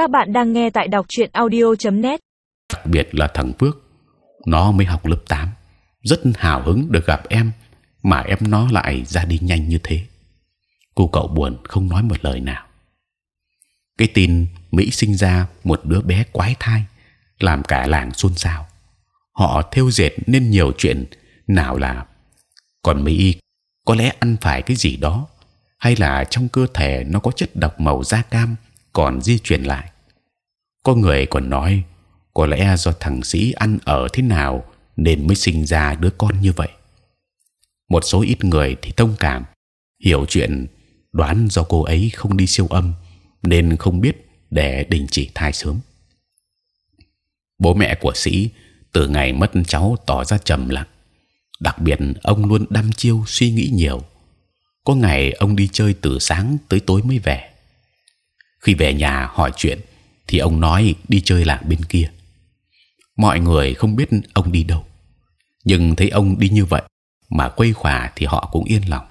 Các bạn đang nghe tại đọc truyện audio.net. đặc biệt là thằng Phước, nó mới học lớp 8 rất hào hứng được gặp em, mà em nó lại ra đi nhanh như thế. Cô cậu buồn không nói một lời nào. Cái tin Mỹ sinh ra một đứa bé quái thai, làm cả làng xôn xao. Họ thêu dệt nên nhiều chuyện, nào là còn Mỹ có lẽ ăn phải cái gì đó, hay là trong cơ thể nó có chất độc màu da cam còn di chuyển lại. Có người còn nói có lẽ do thằng sĩ ăn ở thế nào nên mới sinh ra đứa con như vậy. Một số ít người thì thông cảm, hiểu chuyện, đoán do cô ấy không đi siêu âm nên không biết để đình chỉ thai sớm. Bố mẹ của sĩ từ ngày mất cháu tỏ ra trầm lặng, đặc biệt ông luôn đăm chiêu suy nghĩ nhiều. Có ngày ông đi chơi từ sáng tới tối mới về. Khi về nhà hỏi chuyện thì ông nói đi chơi làng bên kia. Mọi người không biết ông đi đâu, nhưng thấy ông đi như vậy mà quây khỏa thì họ cũng yên lòng.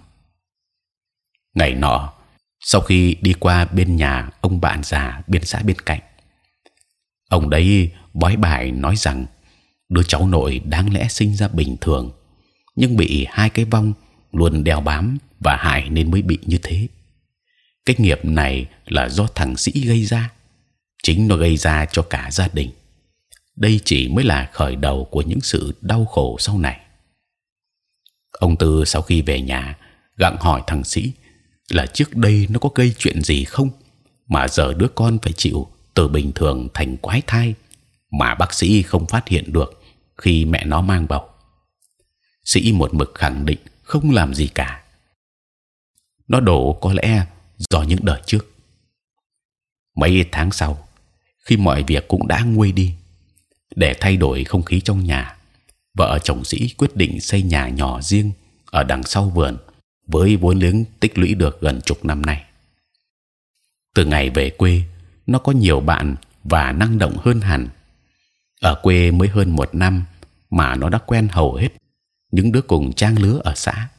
Ngày nọ, sau khi đi qua bên nhà ông bạn già bên xã bên cạnh, ông đấy bói bài nói rằng đứa cháu nội đáng lẽ sinh ra bình thường, nhưng bị hai cái vong luôn đeo bám và hại nên mới bị như thế. Cái nghiệp này là do thằng sĩ gây ra, chính nó gây ra cho cả gia đình. Đây chỉ mới là khởi đầu của những sự đau khổ sau này. Ông Tư sau khi về nhà gặng hỏi thằng sĩ là trước đây nó có gây chuyện gì không mà giờ đứa con phải chịu từ bình thường thành quái thai mà bác sĩ không phát hiện được khi mẹ nó mang bầu. Sĩ một mực khẳng định không làm gì cả. Nó đổ có lẽ do những đời trước. Mấy tháng sau, khi mọi việc cũng đã nguôi đi, để thay đổi không khí trong nhà, vợ chồng sĩ quyết định xây nhà nhỏ riêng ở đằng sau vườn với vốn liếng tích lũy được gần chục năm nay. Từ ngày về quê, nó có nhiều bạn và năng động hơn hẳn. Ở quê mới hơn một năm mà nó đã quen hầu hết những đứa cùng trang lứa ở xã.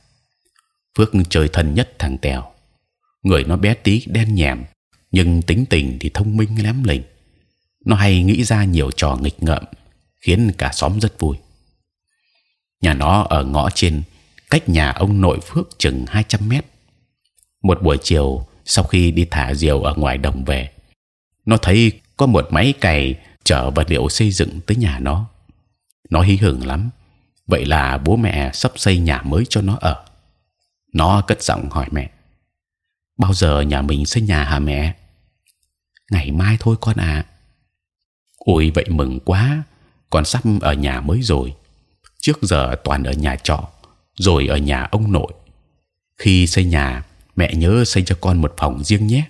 Phước trời thân nhất thằng Tèo, người nó bé tí đen nhèm nhưng tính tình thì thông minh lém lỉnh. Nó hay nghĩ ra nhiều trò nghịch ngợm khiến cả xóm rất vui. Nhà nó ở ngõ trên cách nhà ông nội Phước chừng 200 mét. Một buổi chiều sau khi đi thả diều ở ngoài đồng về, nó thấy có một máy cày chở vật liệu xây dựng tới nhà nó. Nó hí hửng lắm. Vậy là bố mẹ sắp xây nhà mới cho nó ở. Nó cất giọng hỏi mẹ: bao giờ nhà mình xây nhà hả mẹ? Ngày mai thôi con à. Ôi vậy mừng quá, con sắp ở nhà mới rồi. Trước giờ toàn ở nhà trọ rồi ở nhà ông nội. Khi xây nhà, mẹ nhớ xây cho con một phòng riêng nhé.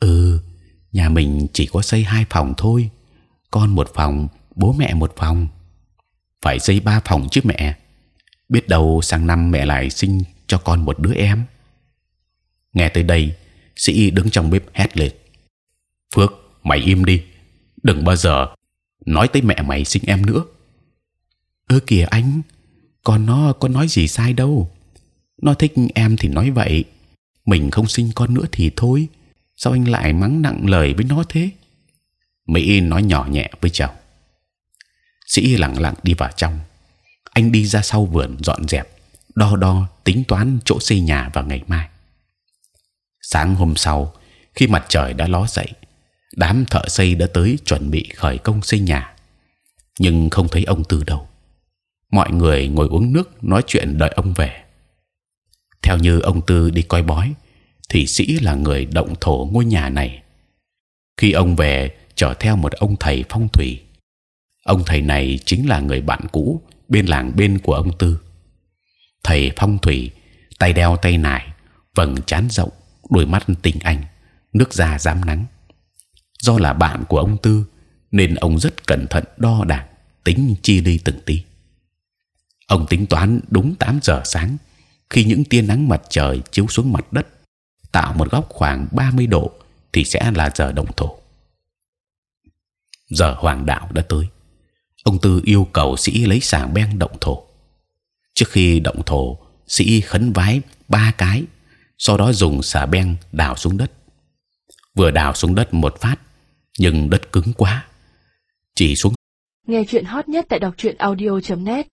Ừ, nhà mình chỉ có xây hai phòng thôi. Con một phòng, bố mẹ một phòng. Phải xây ba phòng chứ mẹ. Biết đâu sang năm mẹ lại sinh cho con một đứa em. Nghe tới đây, sĩ y đứng trong bếp hét lên: Phước, mày im đi, đừng bao giờ nói tới mẹ mày sinh em nữa. ơ kìa anh, con nó có nói gì sai đâu. Nó thích em thì nói vậy. Mình không sinh con nữa thì thôi. Sao anh lại mắng nặng lời với nó thế? Mỹ nói nhỏ nhẹ với chồng. Sĩ lặng lặng đi vào trong. Anh đi ra sau vườn dọn dẹp đo đo tính toán chỗ xây nhà vào ngày mai sáng hôm sau khi mặt trời đã ló dậy đám thợ xây đã tới chuẩn bị khởi công xây nhà nhưng không thấy ông từ đâu mọi người ngồi uống nước nói chuyện đợi ông về. Theo như ông Tư đi coi bói, thì sĩ là người động thổ ngôi nhà này. Khi ông về, chở theo một ông thầy phong thủy. Ông thầy này chính là người bạn cũ bên làng bên của ông Tư. Thầy phong thủy, tay đeo tay nải, vầng trán rộng, đôi mắt tinh anh, nước da dám nắng. Do là bạn của ông Tư, nên ông rất cẩn thận đo đạc, tính chi đi từng tí. Ông tính toán đúng 8 giờ sáng khi những tia nắng mặt trời chiếu xuống mặt đất tạo một góc khoảng 30 độ thì sẽ là giờ động thổ. Giờ hoàng đạo đã tới. Ông tư yêu cầu sĩ lấy sàng beng động thổ. Trước khi động thổ sĩ khấn vái ba cái sau đó dùng xà beng đào xuống đất. Vừa đào xuống đất một phát, nhưng đất cứng quá, chỉ xuống. Nghe chuyện hot nhất tại đọc truyện audio .net